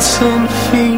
something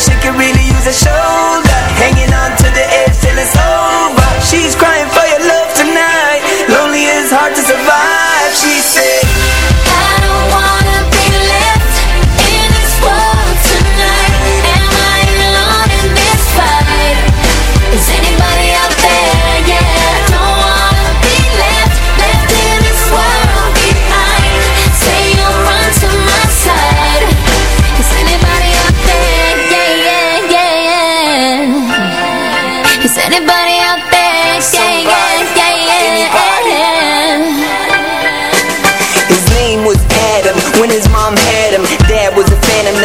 she could really use a shoulder.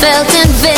felt invisible.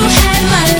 you had my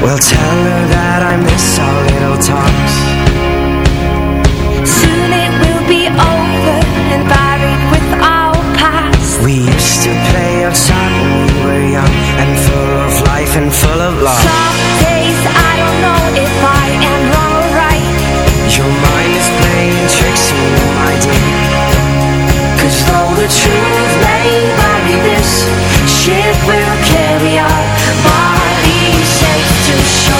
Well, tell her that I miss our little talks. Soon it will be over and buried with our past. We used to play outside when we were young And full of life and full of love. Some days I don't know if I am wrong or right Your mind is playing tricks on you, my dear. Cause though the truth may vary This ship will carry our bodies safe to shore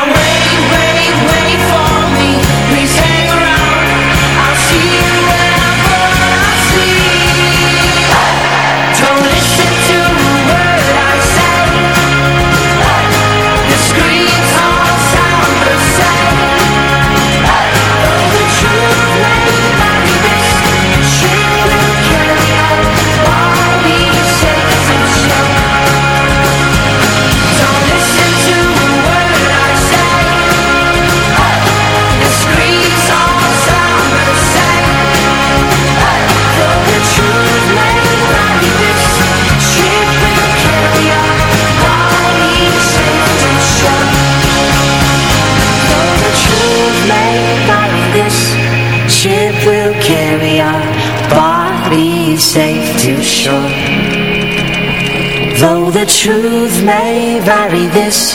the truth may vary. This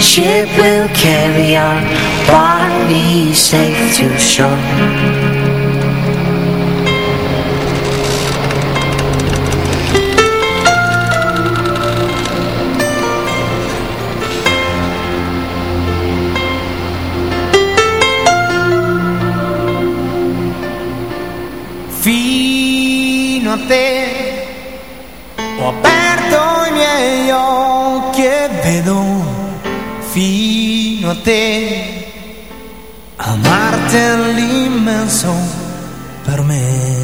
ship will carry our bodies safe to shore. Fino a te ho aperto te, amarte all'immenso per me.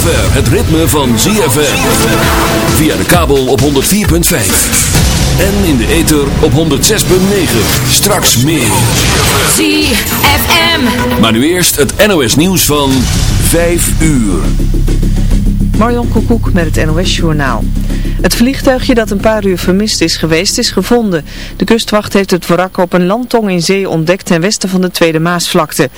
zover het ritme van ZFM. Via de kabel op 104.5. En in de ether op 106.9. Straks meer. ZFM. Maar nu eerst het NOS nieuws van 5 uur. Marion Koekoek met het NOS Journaal. Het vliegtuigje dat een paar uur vermist is geweest is gevonden. De kustwacht heeft het wrak op een landtong in zee ontdekt ten westen van de Tweede Maasvlakte.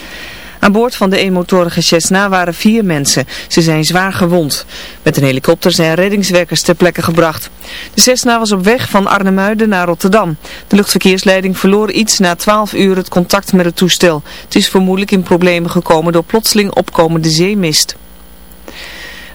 Aan boord van de eenmotorige Cessna waren vier mensen. Ze zijn zwaar gewond. Met een helikopter zijn reddingswerkers ter plekke gebracht. De Cessna was op weg van Arnhemuiden naar Rotterdam. De luchtverkeersleiding verloor iets na 12 uur het contact met het toestel. Het is vermoedelijk in problemen gekomen door plotseling opkomende zeemist.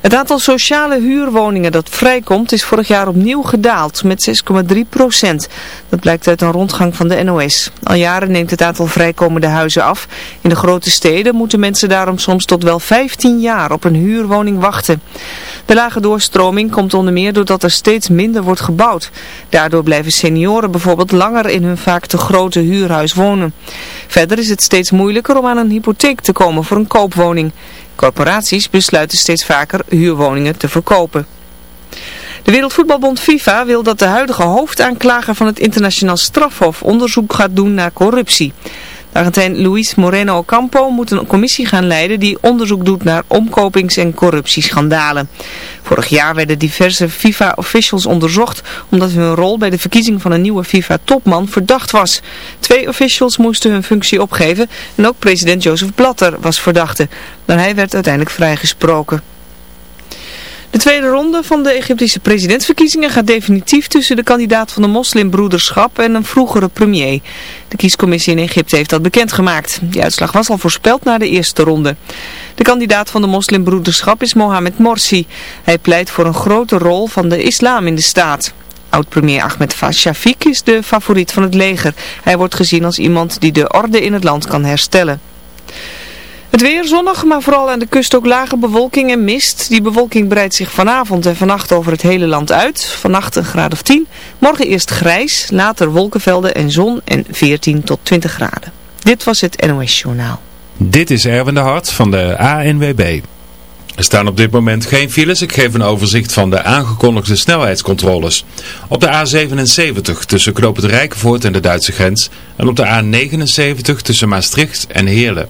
Het aantal sociale huurwoningen dat vrijkomt is vorig jaar opnieuw gedaald met 6,3 procent. Dat blijkt uit een rondgang van de NOS. Al jaren neemt het aantal vrijkomende huizen af. In de grote steden moeten mensen daarom soms tot wel 15 jaar op een huurwoning wachten. De lage doorstroming komt onder meer doordat er steeds minder wordt gebouwd. Daardoor blijven senioren bijvoorbeeld langer in hun vaak te grote huurhuis wonen. Verder is het steeds moeilijker om aan een hypotheek te komen voor een koopwoning. Corporaties besluiten steeds vaker huurwoningen te verkopen. De Wereldvoetbalbond FIFA wil dat de huidige hoofdaanklager van het internationaal strafhof onderzoek gaat doen naar corruptie. Argentijn Luis Moreno Ocampo moet een commissie gaan leiden die onderzoek doet naar omkopings- en corruptieschandalen. Vorig jaar werden diverse FIFA-officials onderzocht omdat hun rol bij de verkiezing van een nieuwe FIFA-topman verdacht was. Twee officials moesten hun functie opgeven en ook president Jozef Blatter was verdachte. Maar hij werd uiteindelijk vrijgesproken. De tweede ronde van de Egyptische presidentsverkiezingen gaat definitief tussen de kandidaat van de moslimbroederschap en een vroegere premier. De kiescommissie in Egypte heeft dat bekendgemaakt. Die uitslag was al voorspeld na de eerste ronde. De kandidaat van de moslimbroederschap is Mohamed Morsi. Hij pleit voor een grote rol van de islam in de staat. Oud-premier Ahmed Shafiq is de favoriet van het leger. Hij wordt gezien als iemand die de orde in het land kan herstellen. Het weer zonnig, maar vooral aan de kust ook lage bewolking en mist. Die bewolking breidt zich vanavond en vannacht over het hele land uit. Vannacht een graad of 10. Morgen eerst grijs, later wolkenvelden en zon en 14 tot 20 graden. Dit was het NOS Journaal. Dit is Erwin de Hart van de ANWB. Er staan op dit moment geen files. Ik geef een overzicht van de aangekondigde snelheidscontroles. Op de A77 tussen Knoop het Rijkenvoort en de Duitse grens. En op de A79 tussen Maastricht en Heerlen.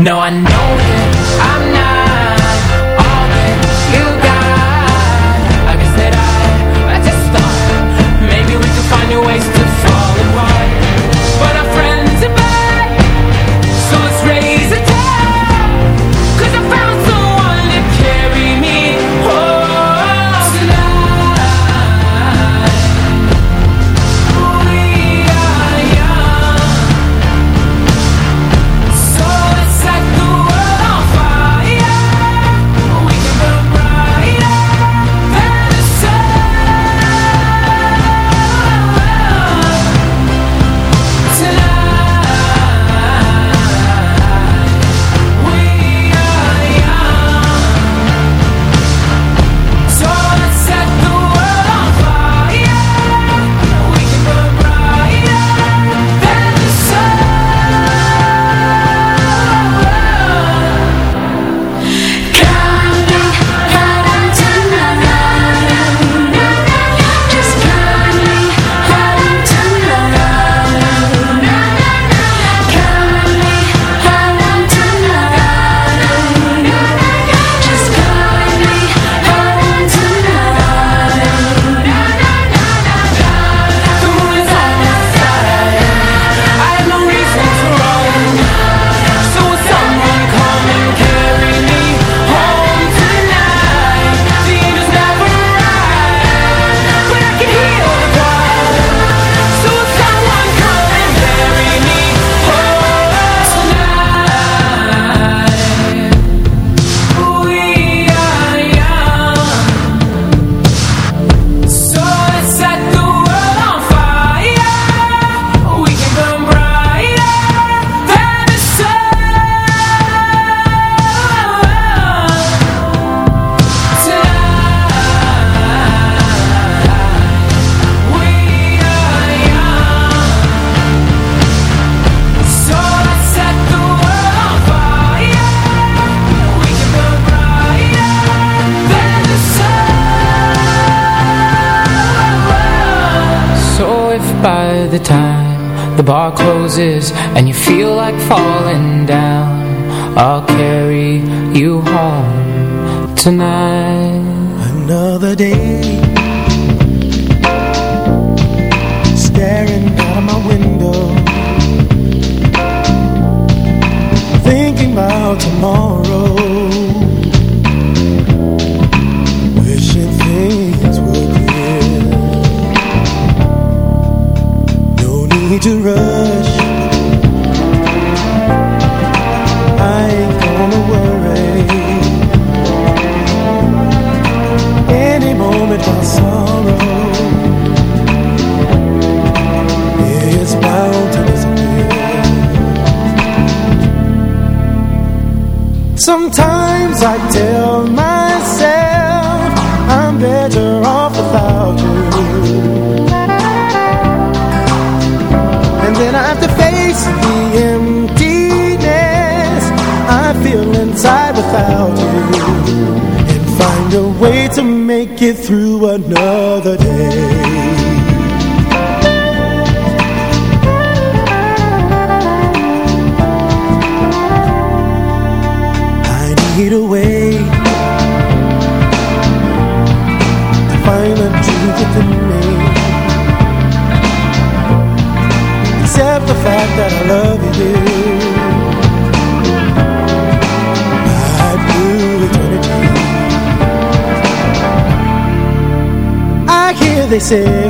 No, I know tomorrow. say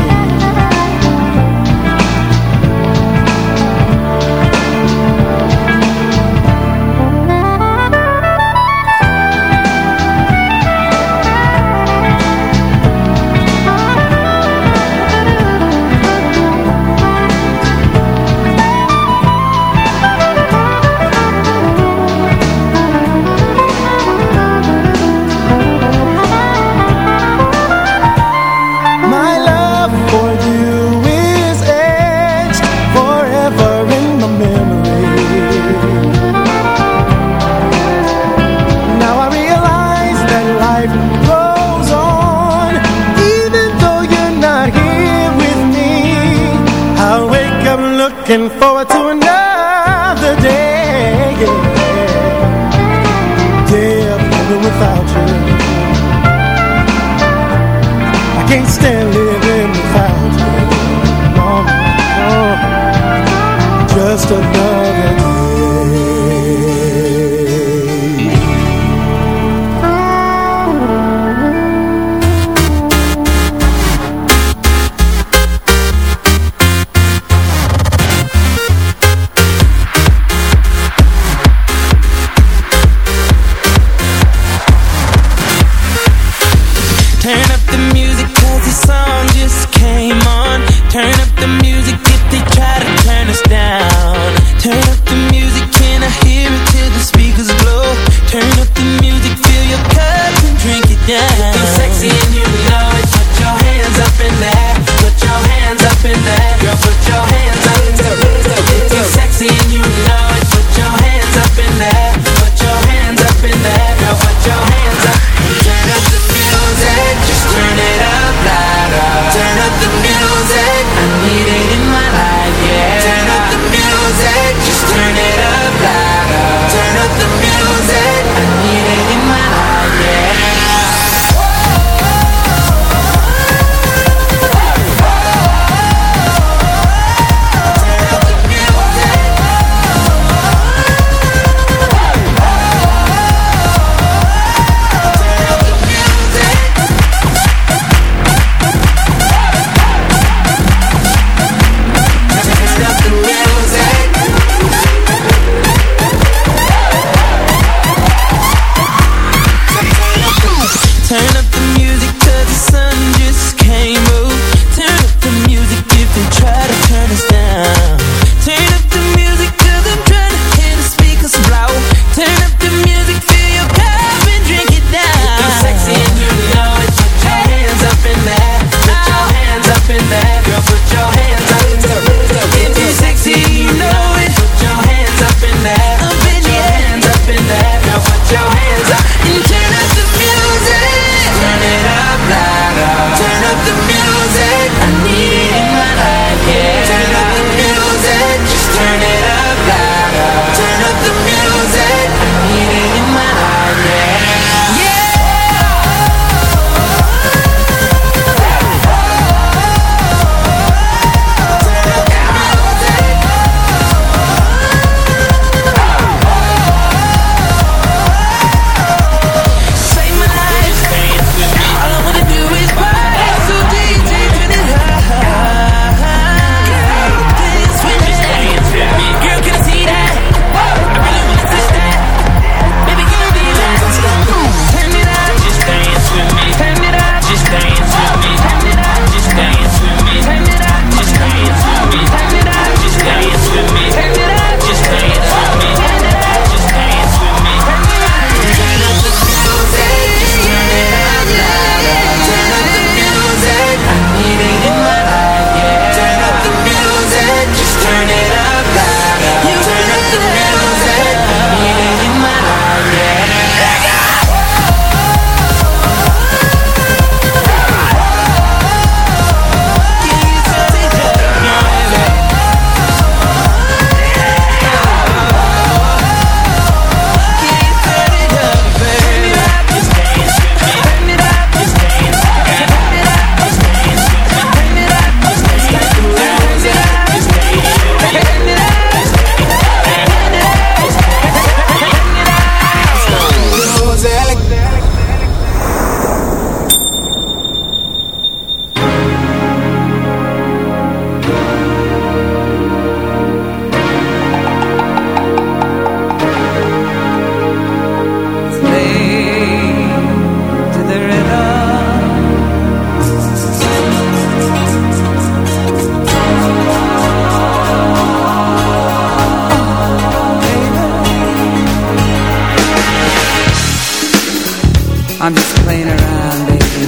I'm just playing around, baby.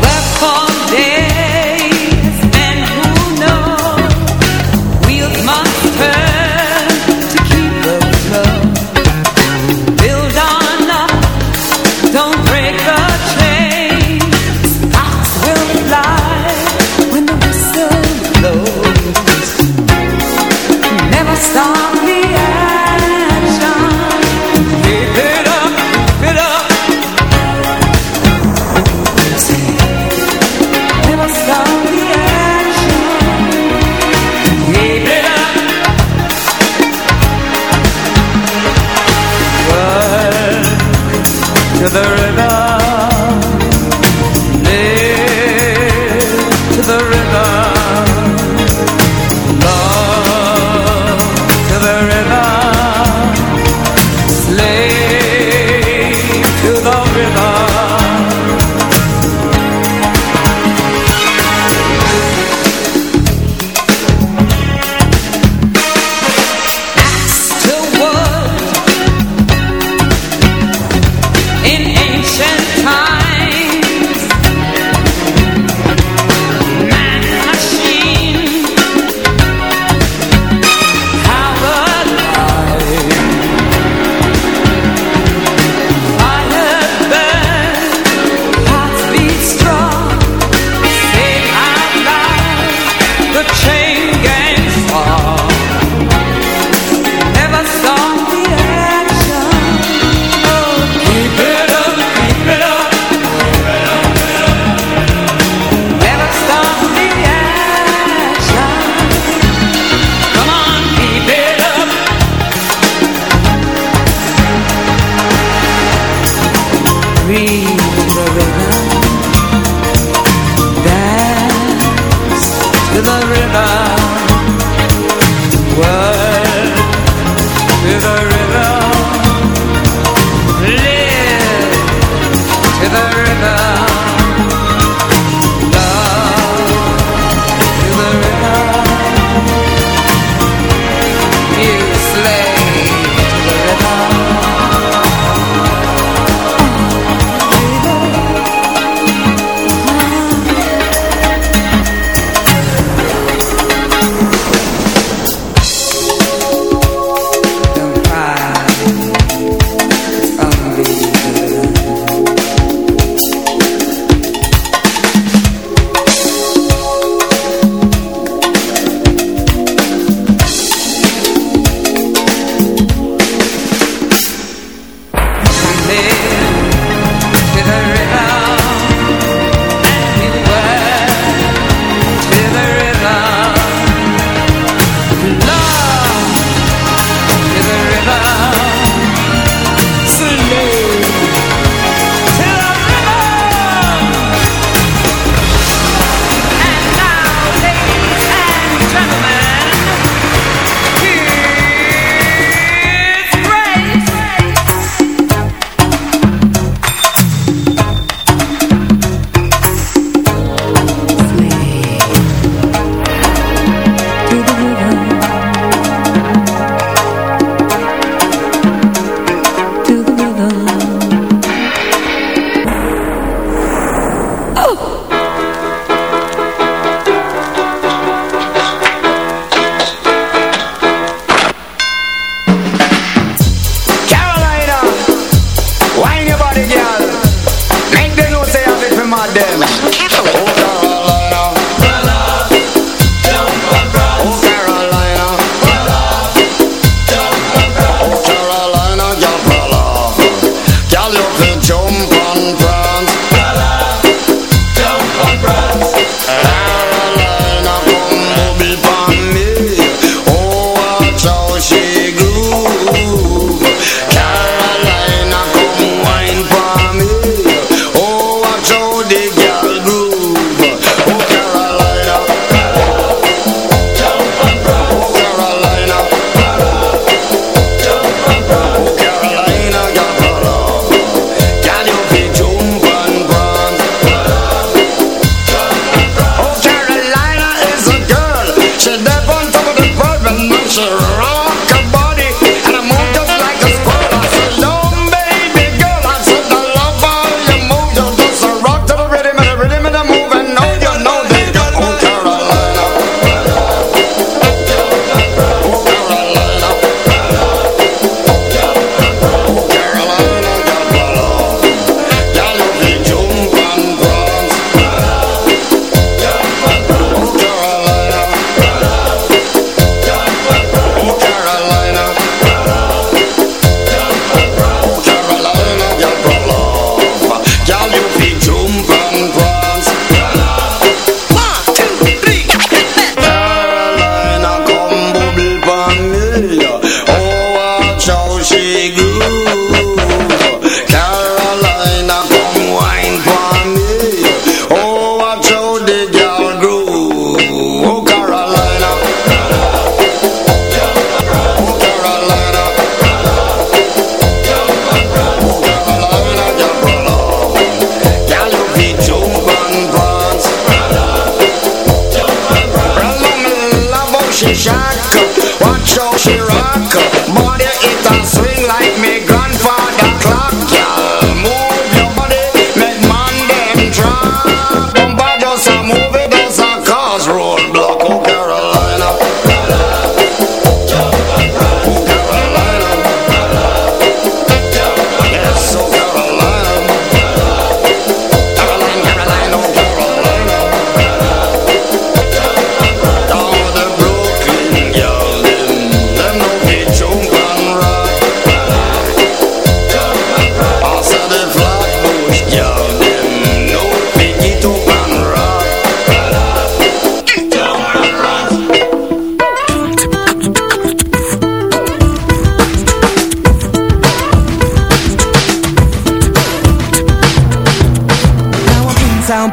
Work all day.